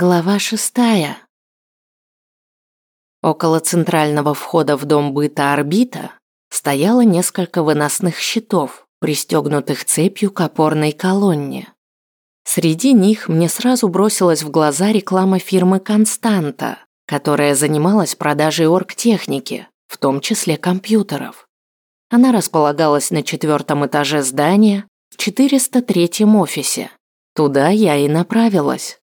Глава шестая. Около центрального входа в дом быта «Орбита» стояло несколько выносных щитов, пристегнутых цепью к опорной колонне. Среди них мне сразу бросилась в глаза реклама фирмы «Константа», которая занималась продажей оргтехники, в том числе компьютеров. Она располагалась на четвертом этаже здания в 403 офисе. Туда я и направилась.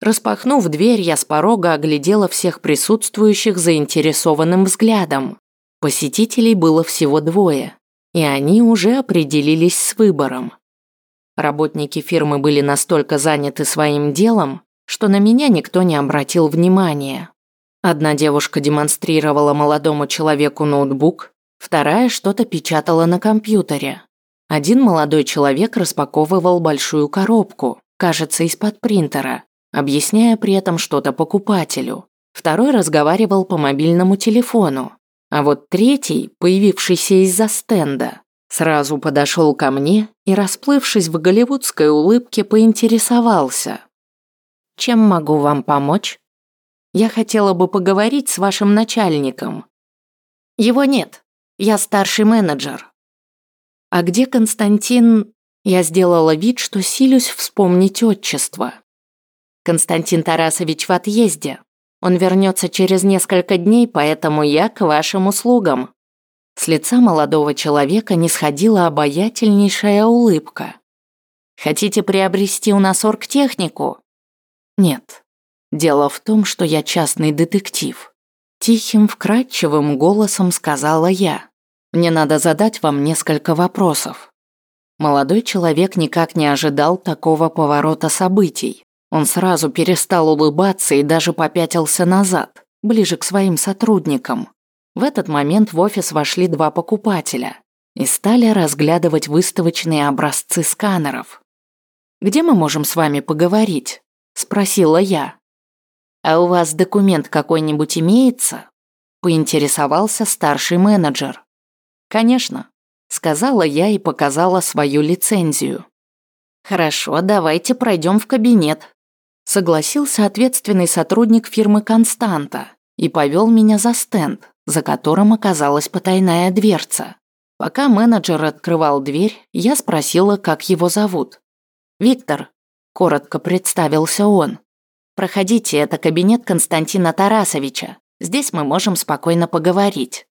Распахнув дверь, я с порога оглядела всех присутствующих заинтересованным взглядом. Посетителей было всего двое, и они уже определились с выбором. Работники фирмы были настолько заняты своим делом, что на меня никто не обратил внимания. Одна девушка демонстрировала молодому человеку ноутбук, вторая что-то печатала на компьютере. Один молодой человек распаковывал большую коробку, кажется, из-под принтера, объясняя при этом что-то покупателю. Второй разговаривал по мобильному телефону. А вот третий, появившийся из-за стенда, сразу подошел ко мне и, расплывшись в голливудской улыбке, поинтересовался. «Чем могу вам помочь? Я хотела бы поговорить с вашим начальником». «Его нет. Я старший менеджер». «А где Константин?» Я сделала вид, что силюсь вспомнить отчество. Константин Тарасович в отъезде. Он вернется через несколько дней, поэтому я к вашим услугам». С лица молодого человека не сходила обаятельнейшая улыбка. «Хотите приобрести у нас оргтехнику?» «Нет. Дело в том, что я частный детектив». Тихим, вкрадчивым голосом сказала я. «Мне надо задать вам несколько вопросов». Молодой человек никак не ожидал такого поворота событий. Он сразу перестал улыбаться и даже попятился назад, ближе к своим сотрудникам. В этот момент в офис вошли два покупателя и стали разглядывать выставочные образцы сканеров. «Где мы можем с вами поговорить?» – спросила я. «А у вас документ какой-нибудь имеется?» – поинтересовался старший менеджер. «Конечно», – сказала я и показала свою лицензию. «Хорошо, давайте пройдем в кабинет», согласился ответственный сотрудник фирмы «Константа» и повел меня за стенд, за которым оказалась потайная дверца. Пока менеджер открывал дверь, я спросила, как его зовут. «Виктор», – коротко представился он. «Проходите, это кабинет Константина Тарасовича. Здесь мы можем спокойно поговорить».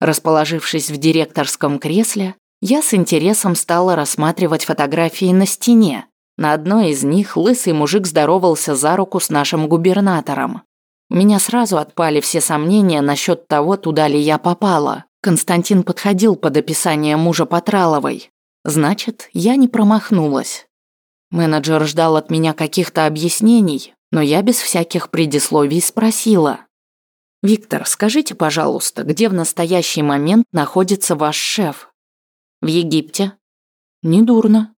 Расположившись в директорском кресле, я с интересом стала рассматривать фотографии на стене, на одной из них лысый мужик здоровался за руку с нашим губернатором. У меня сразу отпали все сомнения насчет того, туда ли я попала. Константин подходил под описание мужа Патраловой. Значит, я не промахнулась. Менеджер ждал от меня каких-то объяснений, но я без всяких предисловий спросила. «Виктор, скажите, пожалуйста, где в настоящий момент находится ваш шеф?» «В Египте». «Недурно.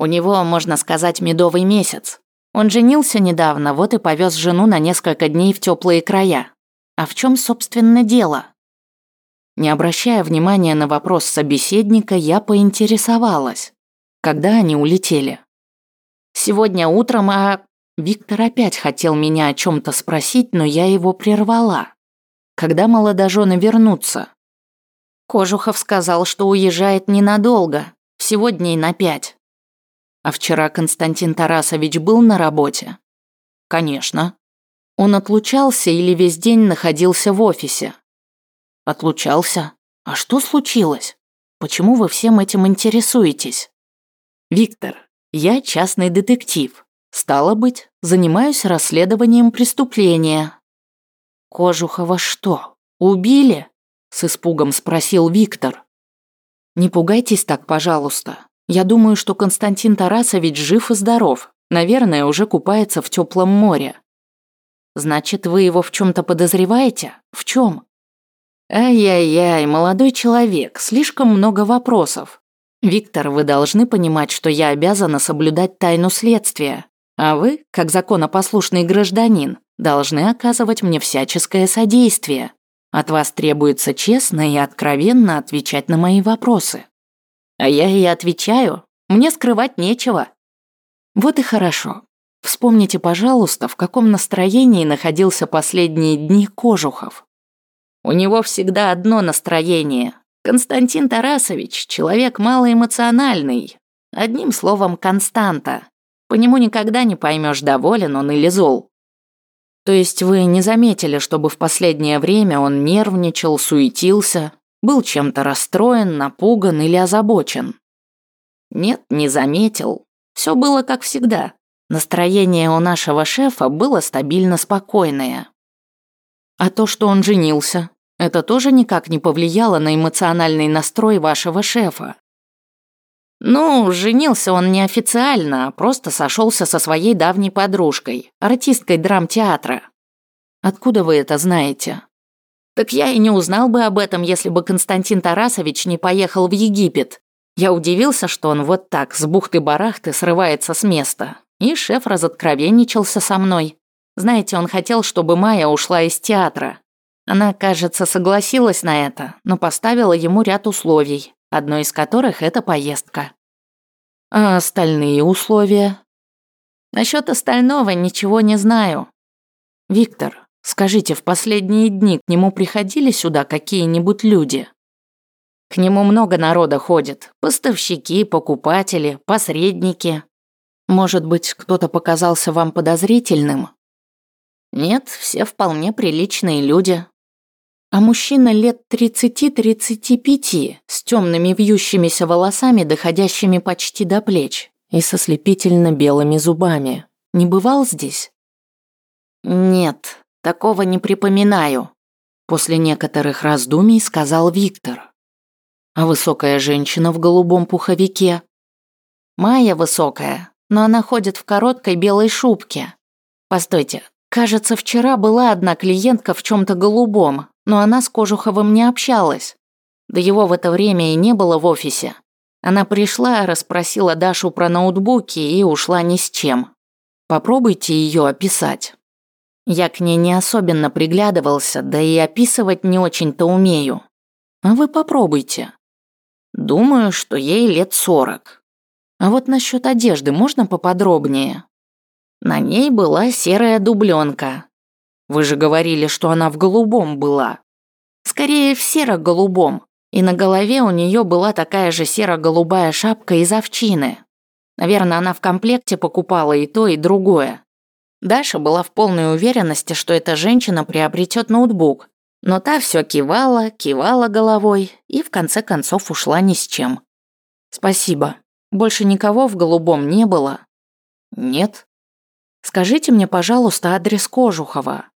У него, можно сказать, медовый месяц. Он женился недавно, вот и повез жену на несколько дней в теплые края. А в чем, собственно, дело? Не обращая внимания на вопрос собеседника, я поинтересовалась. Когда они улетели? Сегодня утром, а... Виктор опять хотел меня о чем то спросить, но я его прервала. Когда молодожены вернутся? Кожухов сказал, что уезжает ненадолго, всего дней на пять. А вчера Константин Тарасович был на работе? Конечно. Он отлучался или весь день находился в офисе? Отлучался. А что случилось? Почему вы всем этим интересуетесь? Виктор, я частный детектив. Стало быть, занимаюсь расследованием преступления. Кожухова что, убили? С испугом спросил Виктор. Не пугайтесь так, пожалуйста. Я думаю, что Константин Тарасович жив и здоров. Наверное, уже купается в теплом море. Значит, вы его в чем-то подозреваете? В чем? Ай-яй-яй, молодой человек, слишком много вопросов. Виктор, вы должны понимать, что я обязана соблюдать тайну следствия. А вы, как законопослушный гражданин, должны оказывать мне всяческое содействие. От вас требуется честно и откровенно отвечать на мои вопросы. А я ей отвечаю, мне скрывать нечего. Вот и хорошо. Вспомните, пожалуйста, в каком настроении находился последние дни Кожухов. У него всегда одно настроение. Константин Тарасович – человек малоэмоциональный. Одним словом, константа. По нему никогда не поймешь, доволен он или зол. То есть вы не заметили, чтобы в последнее время он нервничал, суетился, был чем-то расстроен, напуган или озабочен? Нет, не заметил. Все было как всегда. Настроение у нашего шефа было стабильно спокойное. А то, что он женился, это тоже никак не повлияло на эмоциональный настрой вашего шефа. Ну, женился он неофициально, а просто сошелся со своей давней подружкой, артисткой драмтеатра. Откуда вы это знаете? Так я и не узнал бы об этом, если бы Константин Тарасович не поехал в Египет. Я удивился, что он вот так, с бухты-барахты, срывается с места. И шеф разоткровенничался со мной. Знаете, он хотел, чтобы Майя ушла из театра. Она, кажется, согласилась на это, но поставила ему ряд условий, одно из которых – это поездка. А остальные условия? Насчет остального ничего не знаю. Виктор, скажите, в последние дни к нему приходили сюда какие-нибудь люди? К нему много народа ходит. Поставщики, покупатели, посредники. Может быть, кто-то показался вам подозрительным? Нет, все вполне приличные люди. А мужчина лет 30-35, с темными вьющимися волосами, доходящими почти до плеч, и со слепительно белыми зубами, не бывал здесь? Нет, такого не припоминаю. После некоторых раздумий сказал Виктор. А высокая женщина в голубом пуховике? Майя высокая, но она ходит в короткой белой шубке. Постойте, кажется, вчера была одна клиентка в чем-то голубом, но она с Кожуховым не общалась. Да его в это время и не было в офисе. Она пришла, расспросила Дашу про ноутбуки и ушла ни с чем. Попробуйте ее описать. Я к ней не особенно приглядывался, да и описывать не очень-то умею. А вы попробуйте. Думаю, что ей лет сорок. А вот насчет одежды можно поподробнее? На ней была серая дубленка. Вы же говорили, что она в голубом была. Скорее, в серо-голубом. И на голове у нее была такая же серо-голубая шапка из овчины. Наверное, она в комплекте покупала и то, и другое. Даша была в полной уверенности, что эта женщина приобретет ноутбук, но та все кивала, кивала головой и в конце концов ушла ни с чем. «Спасибо», больше никого в голубом не было? Нет. Скажите мне, пожалуйста, адрес Кожухова.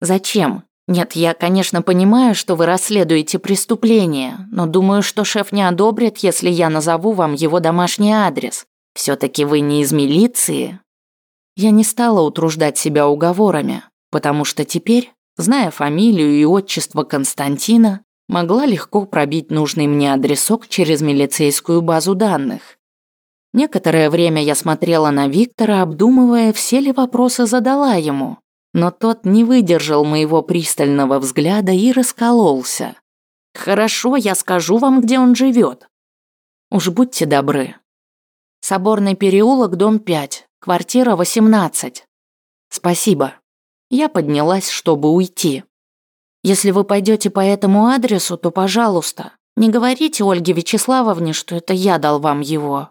Зачем? Нет, я, конечно, понимаю, что вы расследуете преступление, но думаю, что шеф не одобрит, если я назову вам его домашний адрес. все таки вы не из милиции. Я не стала утруждать себя уговорами, потому что теперь, зная фамилию и отчество Константина, могла легко пробить нужный мне адресок через милицейскую базу данных. Некоторое время я смотрела на Виктора, обдумывая, все ли вопросы задала ему, но тот не выдержал моего пристального взгляда и раскололся. «Хорошо, я скажу вам, где он живет. Уж будьте добры. Соборный переулок, дом 5, квартира 18. Спасибо. Я поднялась, чтобы уйти. Если вы пойдете по этому адресу, то, пожалуйста, не говорите Ольге Вячеславовне, что это я дал вам его.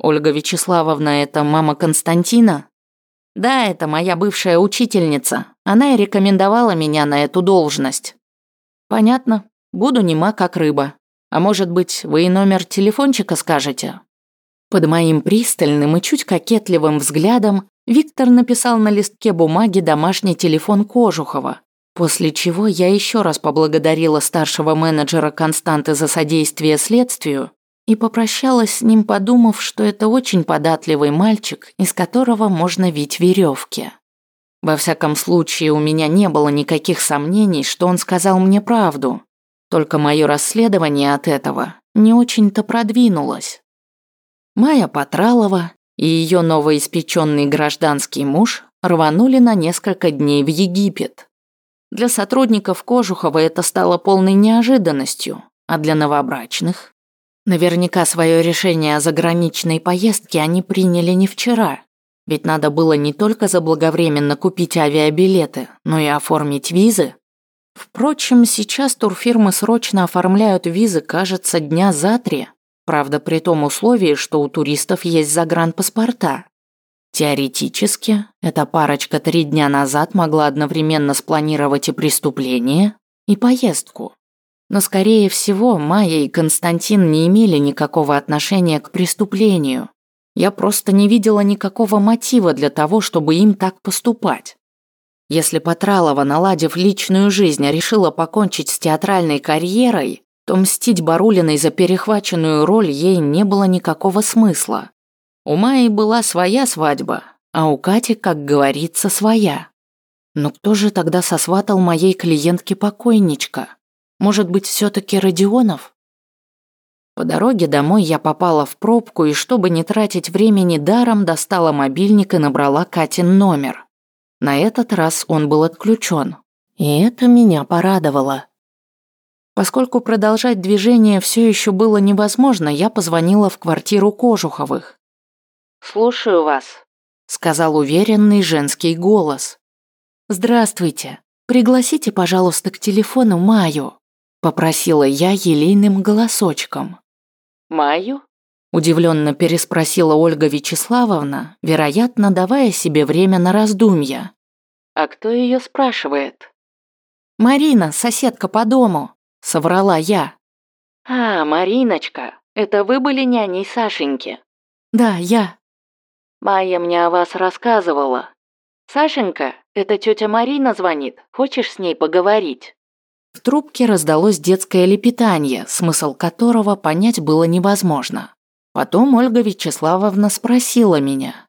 Ольга Вячеславовна – это мама Константина? Да, это моя бывшая учительница. Она и рекомендовала меня на эту должность. Понятно. Буду нема как рыба. А может быть, вы и номер телефончика скажете? Под моим пристальным и чуть кокетливым взглядом Виктор написал на листке бумаги домашний телефон Кожухова, после чего я еще раз поблагодарила старшего менеджера Константы за содействие следствию и попрощалась с ним, подумав, что это очень податливый мальчик, из которого можно вить веревки. Во всяком случае, у меня не было никаких сомнений, что он сказал мне правду. Только мое расследование от этого не очень-то продвинулось. Майя Патралова и ее новоиспеченный гражданский муж рванули на несколько дней в Египет. Для сотрудников Кожухова это стало полной неожиданностью, а для новобрачных Наверняка свое решение о заграничной поездке они приняли не вчера. Ведь надо было не только заблаговременно купить авиабилеты, но и оформить визы. Впрочем, сейчас турфирмы срочно оформляют визы, кажется, дня за три. Правда, при том условии, что у туристов есть загранпаспорта. Теоретически, эта парочка три дня назад могла одновременно спланировать и преступление, и поездку. Но, скорее всего, Майя и Константин не имели никакого отношения к преступлению. Я просто не видела никакого мотива для того, чтобы им так поступать. Если Патралова, наладив личную жизнь, решила покончить с театральной карьерой, то мстить Барулиной за перехваченную роль ей не было никакого смысла. У Майи была своя свадьба, а у Кати, как говорится, своя. Но кто же тогда сосватал моей клиентке покойничка? Может быть, все таки Родионов? По дороге домой я попала в пробку и, чтобы не тратить времени даром, достала мобильник и набрала Катин номер. На этот раз он был отключен. И это меня порадовало. Поскольку продолжать движение все еще было невозможно, я позвонила в квартиру Кожуховых. «Слушаю вас», — сказал уверенный женский голос. «Здравствуйте. Пригласите, пожалуйста, к телефону Маю», — попросила я елейным голосочком. «Маю?» — удивленно переспросила Ольга Вячеславовна, вероятно, давая себе время на раздумья. «А кто ее спрашивает?» «Марина, соседка по дому», — соврала я. «А, Мариночка, это вы были няней Сашеньки?» «Да, я», Майя мне о вас рассказывала. Сашенька, это тетя Марина звонит. Хочешь с ней поговорить?» В трубке раздалось детское лепетание, смысл которого понять было невозможно. Потом Ольга Вячеславовна спросила меня.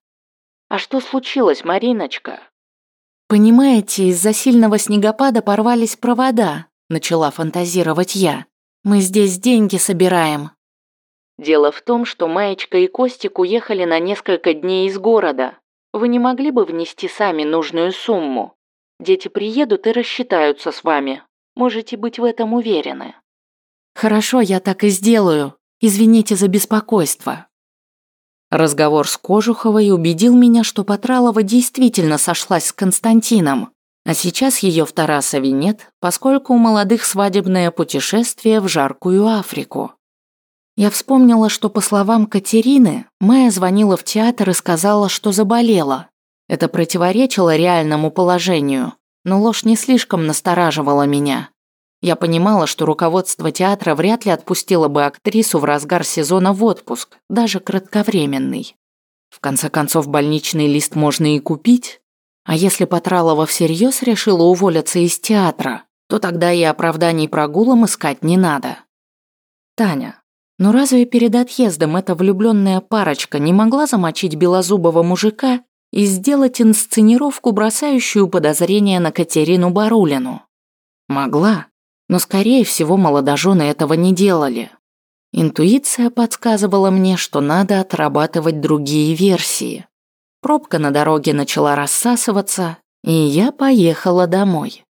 «А что случилось, Мариночка?» «Понимаете, из-за сильного снегопада порвались провода», начала фантазировать я. «Мы здесь деньги собираем, Дело в том, что Маечка и Костик уехали на несколько дней из города. Вы не могли бы внести сами нужную сумму? Дети приедут и рассчитаются с вами. Можете быть в этом уверены. Хорошо, я так и сделаю. Извините за беспокойство. Разговор с Кожуховой убедил меня, что Патралова действительно сошлась с Константином, а сейчас ее в Тарасове нет, поскольку у молодых свадебное путешествие в жаркую Африку. Я вспомнила, что, по словам Катерины, Майя звонила в театр и сказала, что заболела. Это противоречило реальному положению, но ложь не слишком настораживала меня. Я понимала, что руководство театра вряд ли отпустило бы актрису в разгар сезона в отпуск, даже кратковременный. В конце концов, больничный лист можно и купить. А если Патралова всерьез решила уволиться из театра, то тогда и оправданий прогулам искать не надо. Таня, но разве перед отъездом эта влюбленная парочка не могла замочить белозубого мужика и сделать инсценировку, бросающую подозрения на Катерину Барулину? Могла, но скорее всего молодожены этого не делали. Интуиция подсказывала мне, что надо отрабатывать другие версии. Пробка на дороге начала рассасываться, и я поехала домой.